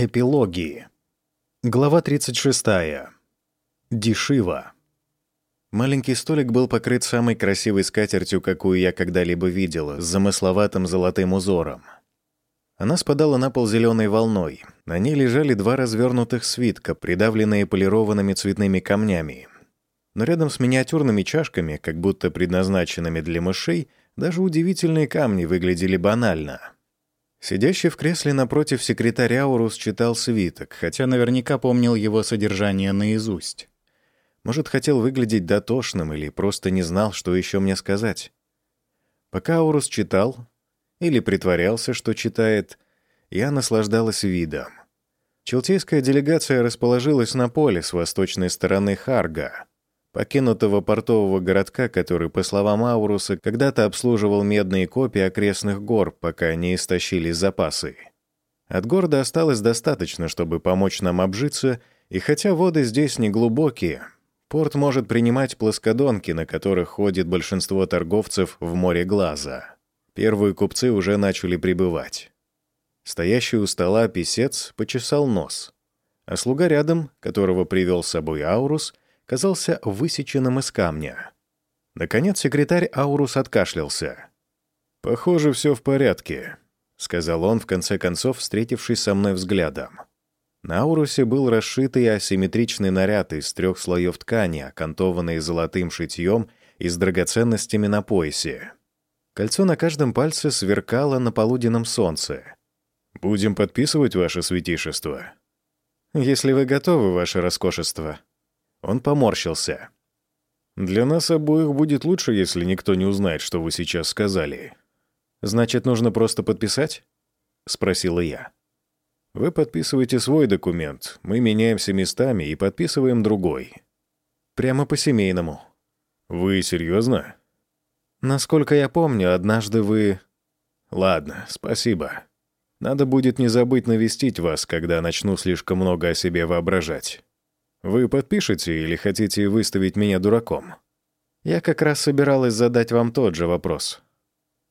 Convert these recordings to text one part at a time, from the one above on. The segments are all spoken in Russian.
Эпилогии. Глава 36. Дешива. Маленький столик был покрыт самой красивой скатертью, какую я когда-либо видела, с замысловатым золотым узором. Она спадала на пол зеленой волной. На ней лежали два развернутых свитка, придавленные полированными цветными камнями. Но рядом с миниатюрными чашками, как будто предназначенными для мышей, даже удивительные камни выглядели банально — Сидящий в кресле напротив секретаря Аурус читал свиток, хотя наверняка помнил его содержание наизусть. Может, хотел выглядеть дотошным или просто не знал, что еще мне сказать. Пока Аурус читал, или притворялся, что читает, я наслаждалась видом. Челтейская делегация расположилась на поле с восточной стороны Харга — покинутого портового городка, который, по словам Ауруса, когда-то обслуживал медные копии окрестных гор, пока не истощились запасы. От города осталось достаточно, чтобы помочь нам обжиться, и хотя воды здесь не глубокие, порт может принимать плоскодонки, на которых ходит большинство торговцев в море глаза. Первые купцы уже начали прибывать. Стоящий у стола писец почесал нос, а слуга рядом, которого привел с собой Аурус, — казался высеченным из камня. Наконец секретарь Аурус откашлялся. «Похоже, все в порядке», — сказал он, в конце концов, встретившись со мной взглядом. На Аурусе был расшитый асимметричный наряд из трех слоев ткани, окантованный золотым шитьем и с драгоценностями на поясе. Кольцо на каждом пальце сверкало на полуденном солнце. «Будем подписывать ваше святейшество?» «Если вы готовы, ваше роскошество», он поморщился. «Для нас обоих будет лучше, если никто не узнает, что вы сейчас сказали». «Значит, нужно просто подписать?» — спросила я. «Вы подписываете свой документ, мы меняемся местами и подписываем другой». «Прямо по-семейному». «Вы серьезно?» «Насколько я помню, однажды вы...» «Ладно, спасибо. Надо будет не забыть навестить вас, когда начну слишком много о себе воображать». Вы подпишете или хотите выставить меня дураком? Я как раз собиралась задать вам тот же вопрос.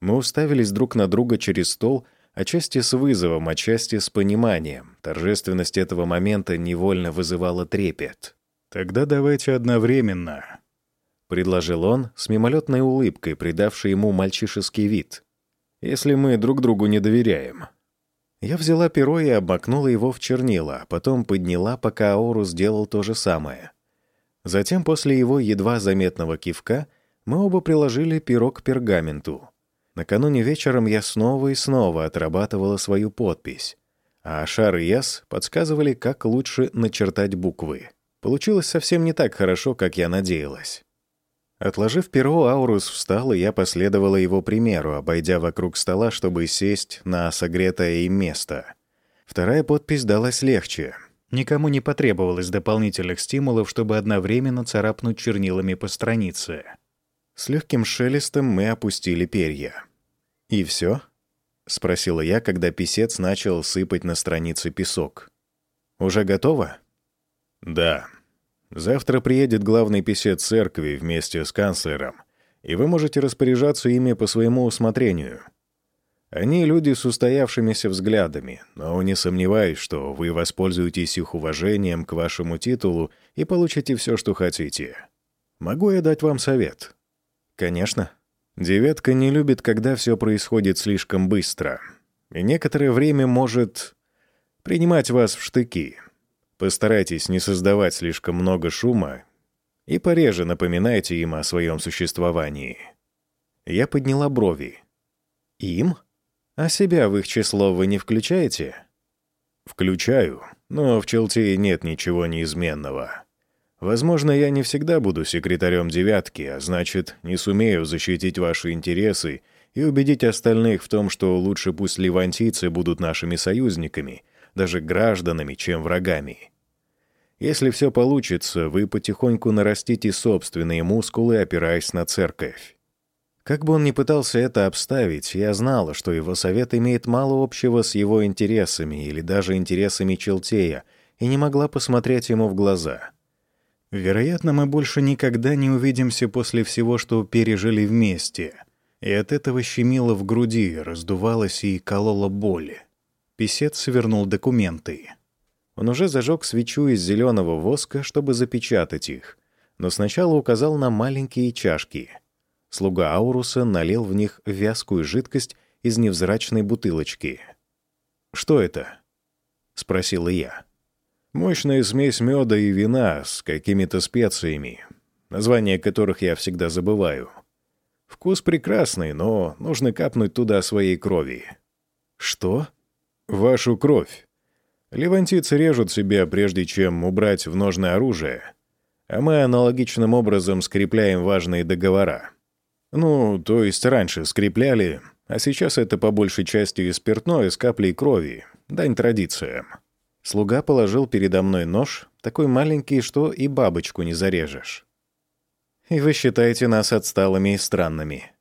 Мы уставились друг на друга через стол, отчасти с вызовом, отчасти с пониманием. Торжественность этого момента невольно вызывала трепет. «Тогда давайте одновременно», — предложил он с мимолетной улыбкой, придавшей ему мальчишеский вид. «Если мы друг другу не доверяем». Я взяла перо и обмакнула его в чернила, а потом подняла, пока Ауру сделал то же самое. Затем, после его едва заметного кивка, мы оба приложили перо к пергаменту. Накануне вечером я снова и снова отрабатывала свою подпись, а Шар и Яс подсказывали, как лучше начертать буквы. Получилось совсем не так хорошо, как я надеялась. Отложив перо, Аурус встал, и я последовала его примеру, обойдя вокруг стола, чтобы сесть на согретое им место. Вторая подпись далась легче. Никому не потребовалось дополнительных стимулов, чтобы одновременно царапнуть чернилами по странице. С легким шелестом мы опустили перья. «И все?» — спросила я, когда писец начал сыпать на странице песок. «Уже готово?» «Да», Завтра приедет главный писец церкви вместе с канцлером, и вы можете распоряжаться ими по своему усмотрению. Они люди с устоявшимися взглядами, но не сомневаюсь, что вы воспользуетесь их уважением к вашему титулу и получите все, что хотите. Могу я дать вам совет? Конечно. Девятка не любит, когда все происходит слишком быстро, и некоторое время может принимать вас в штыки. Постарайтесь не создавать слишком много шума и пореже напоминайте им о своем существовании. Я подняла брови. Им? А себя в их число вы не включаете? Включаю, но в Челтее нет ничего неизменного. Возможно, я не всегда буду секретарем девятки, а значит, не сумею защитить ваши интересы и убедить остальных в том, что лучше пусть ливантийцы будут нашими союзниками, даже гражданами, чем врагами. Если все получится, вы потихоньку нарастите собственные мускулы, опираясь на церковь. Как бы он ни пытался это обставить, я знала, что его совет имеет мало общего с его интересами или даже интересами Челтея, и не могла посмотреть ему в глаза. Вероятно, мы больше никогда не увидимся после всего, что пережили вместе. И от этого щемило в груди, раздувалось и кололо боли. Песец свернул документы. Он уже зажег свечу из зеленого воска, чтобы запечатать их, но сначала указал на маленькие чашки. Слуга Ауруса налил в них вязкую жидкость из невзрачной бутылочки. «Что это?» — спросила я. «Мощная смесь меда и вина с какими-то специями, названия которых я всегда забываю. Вкус прекрасный, но нужно капнуть туда своей крови». «Что?» «Вашу кровь. Левантийцы режут себя, прежде чем убрать в ножное оружие, а мы аналогичным образом скрепляем важные договора. Ну, то есть раньше скрепляли, а сейчас это по большей части спиртное с каплей крови, дань традициям. Слуга положил передо мной нож, такой маленький, что и бабочку не зарежешь. И вы считаете нас отсталыми и странными.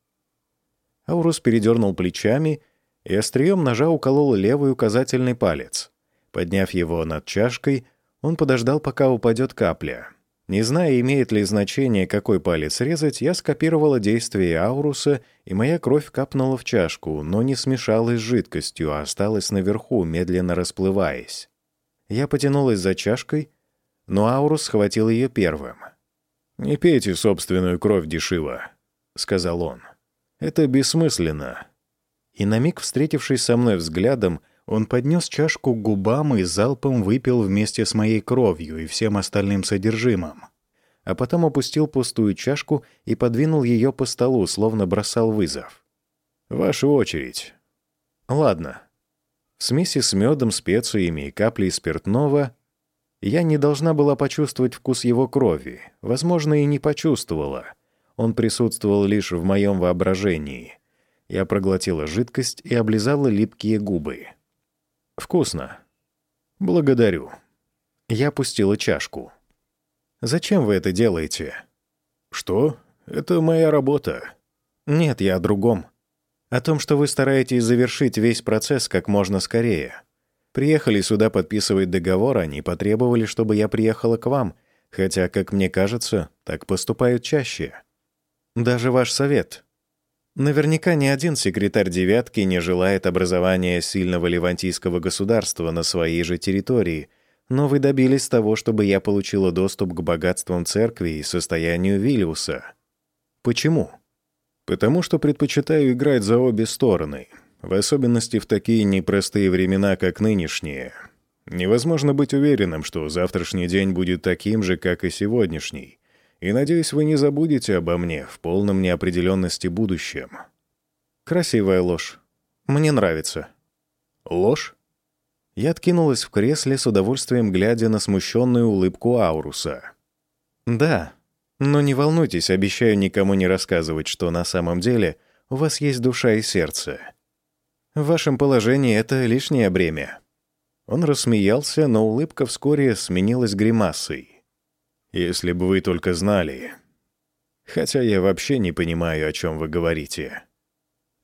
Аурус передернул плечами и острием ножа уколол левый указательный палец. Подняв его над чашкой, он подождал, пока упадет капля. Не зная, имеет ли значение, какой палец резать, я скопировала действие ауруса, и моя кровь капнула в чашку, но не смешалась с жидкостью, а осталась наверху, медленно расплываясь. Я потянулась за чашкой, но аурус схватил ее первым. «Не пейте собственную кровь, Дешива», — сказал он. «Это бессмысленно». И на миг, встретившись со мной взглядом, он поднес чашку к губам и залпом выпил вместе с моей кровью и всем остальным содержимым. А потом опустил пустую чашку и подвинул ее по столу, словно бросал вызов. «Ваша очередь». «Ладно». В смеси с медом, специями и каплей спиртного я не должна была почувствовать вкус его крови. Возможно, и не почувствовала. Он присутствовал лишь в моем воображении. Я проглотила жидкость и облизала липкие губы. «Вкусно». «Благодарю». Я пустила чашку. «Зачем вы это делаете?» «Что? Это моя работа». «Нет, я о другом. О том, что вы стараетесь завершить весь процесс как можно скорее. Приехали сюда подписывать договор, они потребовали, чтобы я приехала к вам, хотя, как мне кажется, так поступают чаще. Даже ваш совет. Наверняка ни один секретарь «девятки» не желает образования сильного левантийского государства на своей же территории, но вы добились того, чтобы я получила доступ к богатствам церкви и состоянию Виллиуса. Почему? Потому что предпочитаю играть за обе стороны, в особенности в такие непростые времена, как нынешние. Невозможно быть уверенным, что завтрашний день будет таким же, как и сегодняшний. И надеюсь, вы не забудете обо мне в полном неопределенности будущем. Красивая ложь. Мне нравится. Ложь? Я откинулась в кресле с удовольствием, глядя на смущенную улыбку Ауруса. Да, но не волнуйтесь, обещаю никому не рассказывать, что на самом деле у вас есть душа и сердце. В вашем положении это лишнее бремя. Он рассмеялся, но улыбка вскоре сменилась гримасой. Если бы вы только знали. Хотя я вообще не понимаю, о чем вы говорите».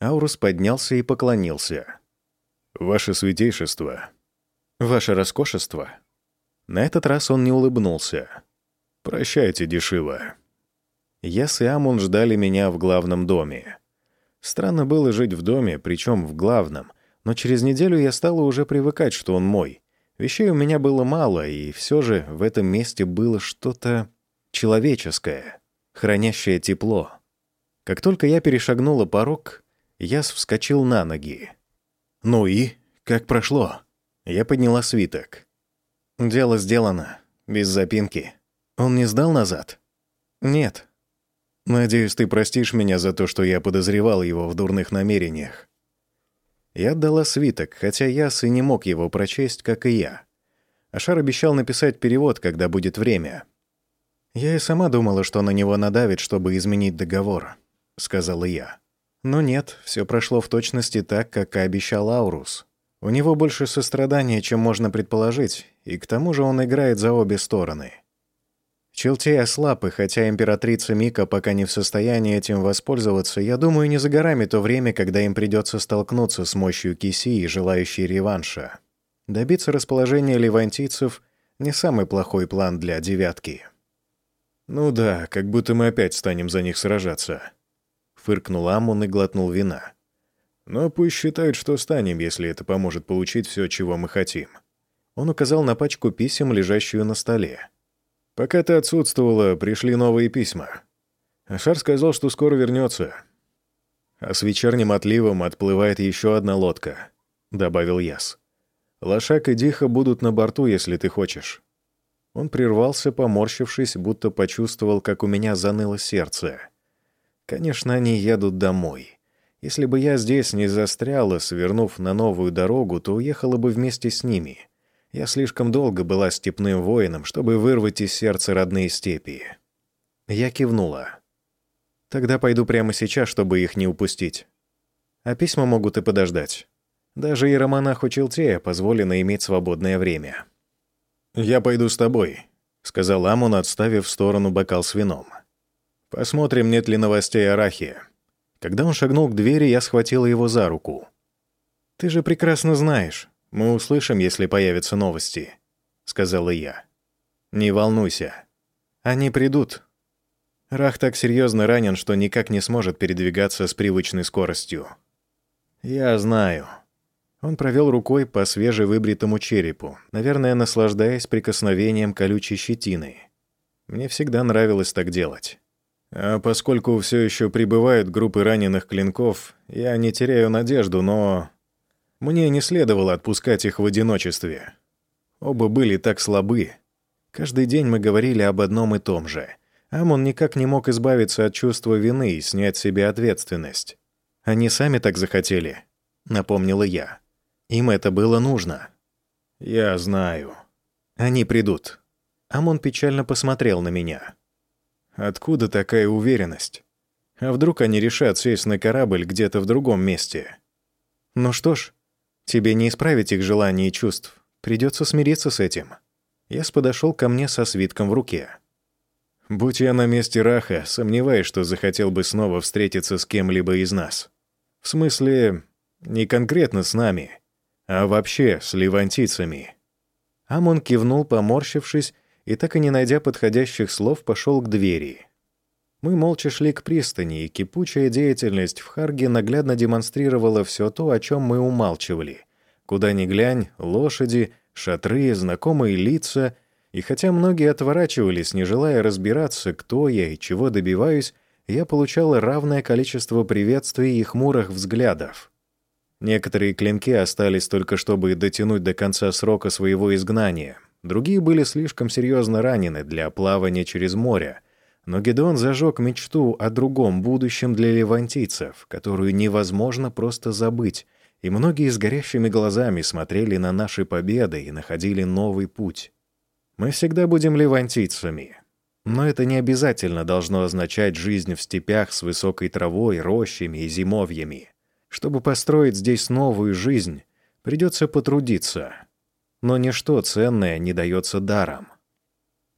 Аурус поднялся и поклонился. «Ваше святейшество». «Ваше роскошество». На этот раз он не улыбнулся. «Прощайте, Дешива». Яс и Амун ждали меня в главном доме. Странно было жить в доме, причем в главном, но через неделю я стала уже привыкать, что он мой. Вещей у меня было мало, и все же в этом месте было что-то человеческое, хранящее тепло. Как только я перешагнула порог, Яс вскочил на ноги. «Ну и? Как прошло?» Я подняла свиток. «Дело сделано. Без запинки. Он не сдал назад?» «Нет. Надеюсь, ты простишь меня за то, что я подозревал его в дурных намерениях. Я отдала свиток, хотя Яс и не мог его прочесть, как и я. Ашар обещал написать перевод, когда будет время. «Я и сама думала, что на него надавит, чтобы изменить договор», — сказала я. Но нет, все прошло в точности так, как и обещал Аурус. У него больше сострадания, чем можно предположить, и к тому же он играет за обе стороны. Челтей ослаб, и хотя императрица Мика пока не в состоянии этим воспользоваться, я думаю, не за горами то время, когда им придется столкнуться с мощью Киси желающей реванша. Добиться расположения левантийцев — не самый плохой план для «девятки». «Ну да, как будто мы опять станем за них сражаться», — фыркнул Амун и глотнул вина. Но пусть считают, что станем, если это поможет получить все, чего мы хотим». Он указал на пачку писем, лежащую на столе. «Пока ты отсутствовала, пришли новые письма. Ашар сказал, что скоро вернется. А с вечерним отливом отплывает еще одна лодка», — добавил Яс. «Лошак и Диха будут на борту, если ты хочешь». Он прервался, поморщившись, будто почувствовал, как у меня заныло сердце. «Конечно, они едут домой. Если бы я здесь не застряла, свернув на новую дорогу, то уехала бы вместе с ними. Я слишком долго была степным воином, чтобы вырвать из сердца родные степи». Я кивнула. «Тогда пойду прямо сейчас, чтобы их не упустить. А письма могут и подождать. Даже иеромонаху Челтея позволено иметь свободное время». «Я пойду с тобой», — сказал Амон, отставив в сторону бокал с вином. «Посмотрим, нет ли новостей о Рахе». Когда он шагнул к двери, я схватила его за руку. «Ты же прекрасно знаешь. Мы услышим, если появятся новости», — сказала я. «Не волнуйся. Они придут». Рах так серьезно ранен, что никак не сможет передвигаться с привычной скоростью. «Я знаю», он провел рукой по свежевыбритому черепу, наверное, наслаждаясь прикосновением колючей щетины. Мне всегда нравилось так делать. А поскольку все еще прибывают группы раненых клинков, я не теряю надежду, но... Мне не следовало отпускать их в одиночестве. Оба были так слабы. Каждый день мы говорили об одном и том же. Амон никак не мог избавиться от чувства вины и снять себе ответственность. «Они сами так захотели», — напомнила я. Им это было нужно. Я знаю. Они придут. Амон печально посмотрел на меня. Откуда такая уверенность? А вдруг они решат сесть на корабль где-то в другом месте? Ну что ж, тебе не исправить их желаний и чувств. Придется смириться с этим. Яс подошел ко мне со свитком в руке. Будь я на месте Раха, сомневаюсь, что захотел бы снова встретиться с кем-либо из нас. В смысле, не конкретно с нами, а вообще с левантийцами». Амон кивнул, поморщившись, и так и не найдя подходящих слов, пошел к двери. Мы молча шли к пристани, и кипучая деятельность в Харге наглядно демонстрировала все то, о чем мы умалчивали. Куда ни глянь, лошади, шатры, знакомые лица, и хотя многие отворачивались, не желая разбираться, кто я и чего добиваюсь, я получал равное количество приветствий и хмурых взглядов. Некоторые клинки остались только чтобы дотянуть до конца срока своего изгнания. Другие были слишком серьезно ранены для плавания через море. Но Гедеон зажег мечту о другом будущем для левантийцев, которую невозможно просто забыть, и многие с горящими глазами смотрели на наши победы и находили новый путь. Мы всегда будем левантийцами. Но это не обязательно должно означать жизнь в степях с высокой травой, рощами и зимовьями. Чтобы построить здесь новую жизнь, придется потрудиться. Но ничто ценное не дается даром.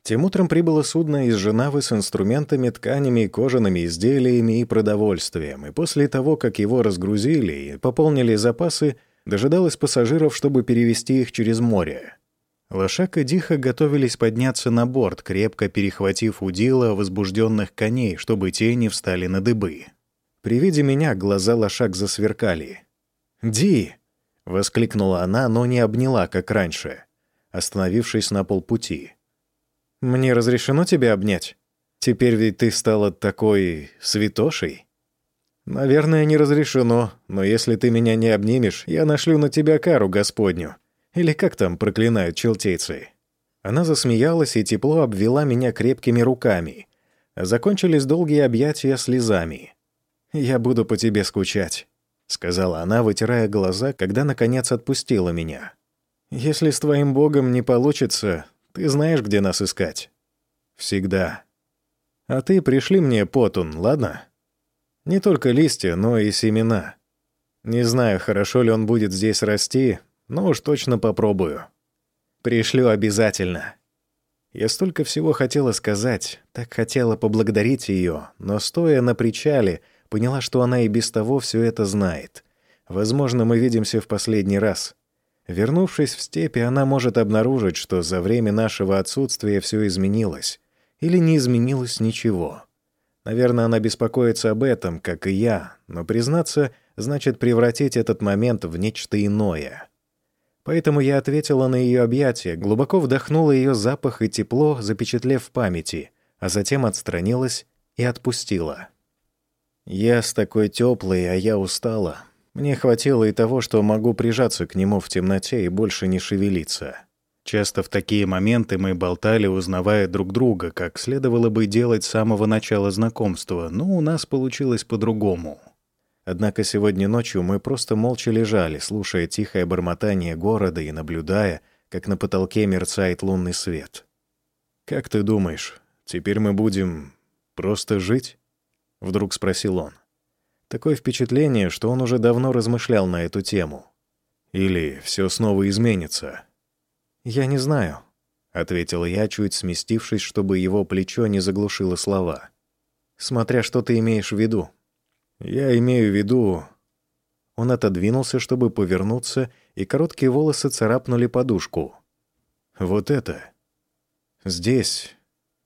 Тем утром прибыло судно из Женавы с инструментами, тканями, кожаными изделиями и продовольствием, и после того, как его разгрузили и пополнили запасы, дожидалось пассажиров, чтобы перевести их через море. Лошак и Диха готовились подняться на борт, крепко перехватив удила возбужденных коней, чтобы те не встали на дыбы. При виде меня глаза лошак засверкали. «Ди!» — воскликнула она, но не обняла, как раньше, остановившись на полпути. «Мне разрешено тебя обнять? Теперь ведь ты стала такой... святошей?» «Наверное, не разрешено, но если ты меня не обнимешь, я нашлю на тебя кару Господню. Или как там проклинают челтейцы?» Она засмеялась и тепло обвела меня крепкими руками. Закончились долгие объятия слезами. «Я буду по тебе скучать», — сказала она, вытирая глаза, когда, наконец, отпустила меня. «Если с твоим богом не получится, ты знаешь, где нас искать». «Всегда». «А ты пришли мне потун, ладно? Не только листья, но и семена. Не знаю, хорошо ли он будет здесь расти, но уж точно попробую. Пришлю обязательно». Я столько всего хотела сказать, так хотела поблагодарить ее, но стоя на причале — Поняла, что она и без того все это знает. Возможно, мы видимся в последний раз. Вернувшись в степи, она может обнаружить, что за время нашего отсутствия все изменилось. Или не изменилось ничего. Наверное, она беспокоится об этом, как и я, но, признаться, значит превратить этот момент в нечто иное. Поэтому я ответила на ее объятие, глубоко вдохнула ее запах и тепло, запечатлев в памяти, а затем отстранилась и отпустила. Я с такой теплой, а я устала. Мне хватило и того, что могу прижаться к нему в темноте и больше не шевелиться. Часто в такие моменты мы болтали, узнавая друг друга, как следовало бы делать с самого начала знакомства, но у нас получилось по-другому. Однако сегодня ночью мы просто молча лежали, слушая тихое бормотание города и наблюдая, как на потолке мерцает лунный свет. «Как ты думаешь, теперь мы будем просто жить?» — вдруг спросил он. Такое впечатление, что он уже давно размышлял на эту тему. «Или все снова изменится?» «Я не знаю», — ответил я, чуть сместившись, чтобы его плечо не заглушило слова. «Смотря что ты имеешь в виду». «Я имею в виду...» Он отодвинулся, чтобы повернуться, и короткие волосы царапнули подушку. «Вот это. Здесь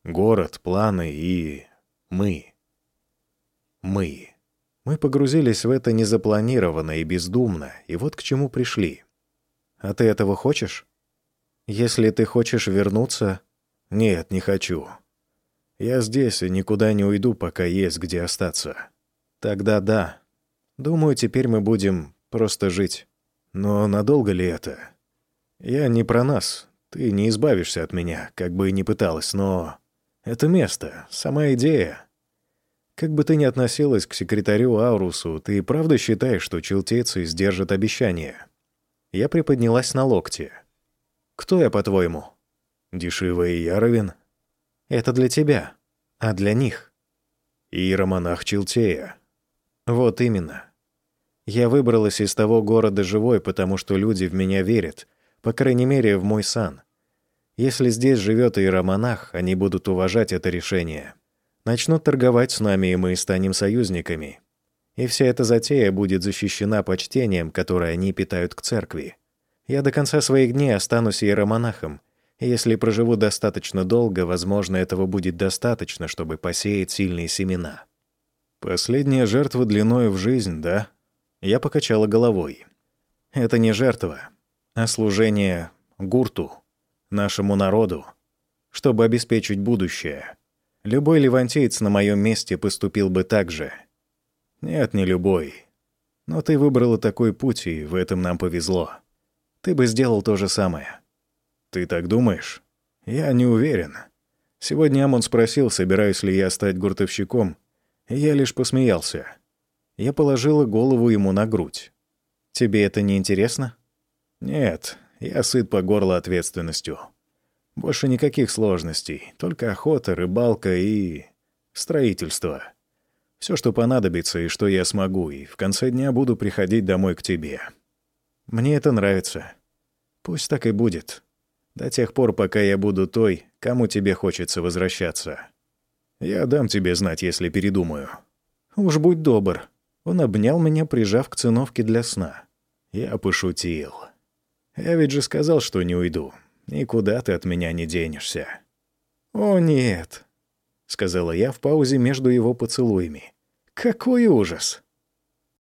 город, планы и... мы. Мы. Мы погрузились в это незапланированно и бездумно, и вот к чему пришли. А ты этого хочешь?» Если ты хочешь вернуться... Нет, не хочу. Я здесь и никуда не уйду, пока есть где остаться. Тогда да. Думаю, теперь мы будем просто жить. Но надолго ли это? Я не про нас. Ты не избавишься от меня, как бы и не пыталась, но... Это место, сама идея. Как бы ты ни относилась к секретарю Аурусу, ты правда считаешь, что челтейцы сдержат обещание? Я приподнялась на локте. Кто я, по-твоему? Дешива и Яровин? Это для тебя, а для них. Иеромонах Челтея. Вот именно. Я выбралась из того города живой, потому что люди в меня верят, по крайней мере, в мой сан. Если здесь живет иеромонах, они будут уважать это решение. Начнут торговать с нами, и мы станем союзниками. И вся эта затея будет защищена почтением, которое они питают к церкви. Я до конца своих дней останусь иеромонахом, и если проживу достаточно долго, возможно, этого будет достаточно, чтобы посеять сильные семена. Последняя жертва длиною в жизнь, да? Я покачала головой. Это не жертва, а служение гурту, нашему народу, чтобы обеспечить будущее. Любой левантеец на моем месте поступил бы так же. Нет, не любой. Но ты выбрала такой путь, и в этом нам повезло ты бы сделал то же самое. Ты так думаешь? Я не уверен. Сегодня Амон спросил, собираюсь ли я стать гуртовщиком, я лишь посмеялся. Я положила голову ему на грудь. «Тебе это не интересно?» «Нет, я сыт по горло ответственностью. Больше никаких сложностей, только охота, рыбалка и... строительство. Все, что понадобится и что я смогу, и в конце дня буду приходить домой к тебе». Мне это нравится. Пусть так и будет. До тех пор, пока я буду той, кому тебе хочется возвращаться. Я дам тебе знать, если передумаю. Уж будь добр. Он обнял меня, прижав к циновке для сна. Я пошутил. Я ведь же сказал, что не уйду. Никуда ты от меня не денешься. «О, нет», — сказала я в паузе между его поцелуями. «Какой ужас!»